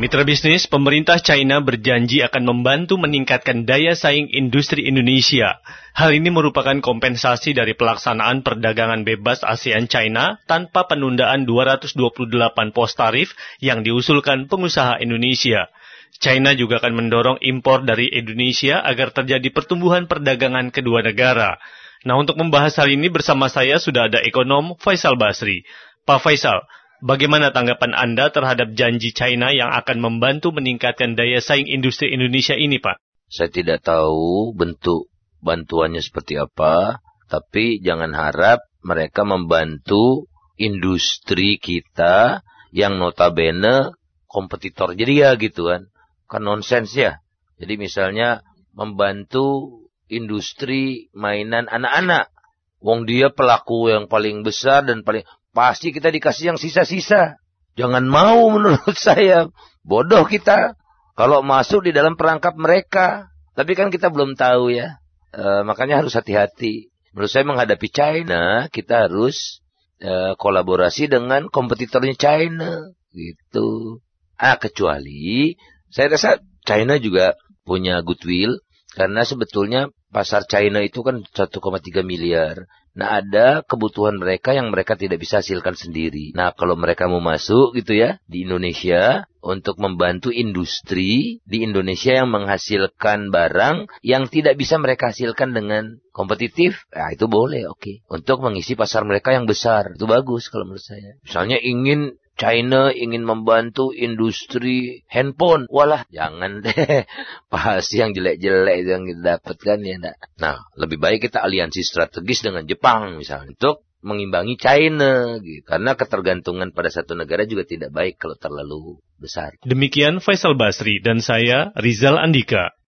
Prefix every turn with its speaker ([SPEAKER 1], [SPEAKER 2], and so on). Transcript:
[SPEAKER 1] Mitra bisnis, pemerintah China berjanji akan membantu meningkatkan daya saing industri Indonesia. Hal ini merupakan kompensasi dari pelaksanaan perdagangan bebas ASEAN China tanpa penundaan 228 pos tarif yang diusulkan pengusaha Indonesia. China juga akan mendorong impor dari Indonesia agar terjadi pertumbuhan perdagangan kedua negara. Nah, untuk membahas hal ini bersama saya sudah ada ekonom Faisal Basri. Pak Faisal, Bagaimana tanggapan Anda terhadap janji China yang akan membantu meningkatkan daya saing industri Indonesia ini, Pak?
[SPEAKER 2] Saya tidak tahu bentuk bantuannya seperti apa, tapi jangan harap mereka membantu industri kita yang notabene kompetitor. Jadi ya gitu kan. Kan nonsens ya. Jadi misalnya membantu industri mainan anak-anak. Wong dia pelaku yang paling besar dan paling Pasti kita dikasih yang sisa-sisa. Jangan mau menurut saya. Bodoh kita. Kalau masuk di dalam perangkap mereka. Tapi kan kita belum tahu ya. E, makanya harus hati-hati. Menurut saya menghadapi China, kita harus e, kolaborasi dengan kompetitornya China. Gitu. Ah, kecuali saya rasa China juga punya goodwill. Karena sebetulnya pasar China itu kan 1,3 miliar. Nah ada kebutuhan mereka yang mereka tidak bisa hasilkan sendiri. Nah kalau mereka mau masuk gitu ya di Indonesia untuk membantu industri di Indonesia yang menghasilkan barang yang tidak bisa mereka hasilkan dengan kompetitif, nah itu boleh oke. Okay. Untuk mengisi pasar mereka yang besar itu bagus kalau menurut saya. Misalnya ingin China ingin membantu industri handphone. Walah, jangan deh. Pasti yang jelek-jelek yang kita dapatkan ya enggak. Nah, lebih baik kita aliansi strategis dengan Jepang misalnya untuk mengimbangi China gitu. Karena ketergantungan pada satu negara juga tidak baik kalau terlalu besar.
[SPEAKER 1] Demikian Faisal Basri dan saya Rizal Andika.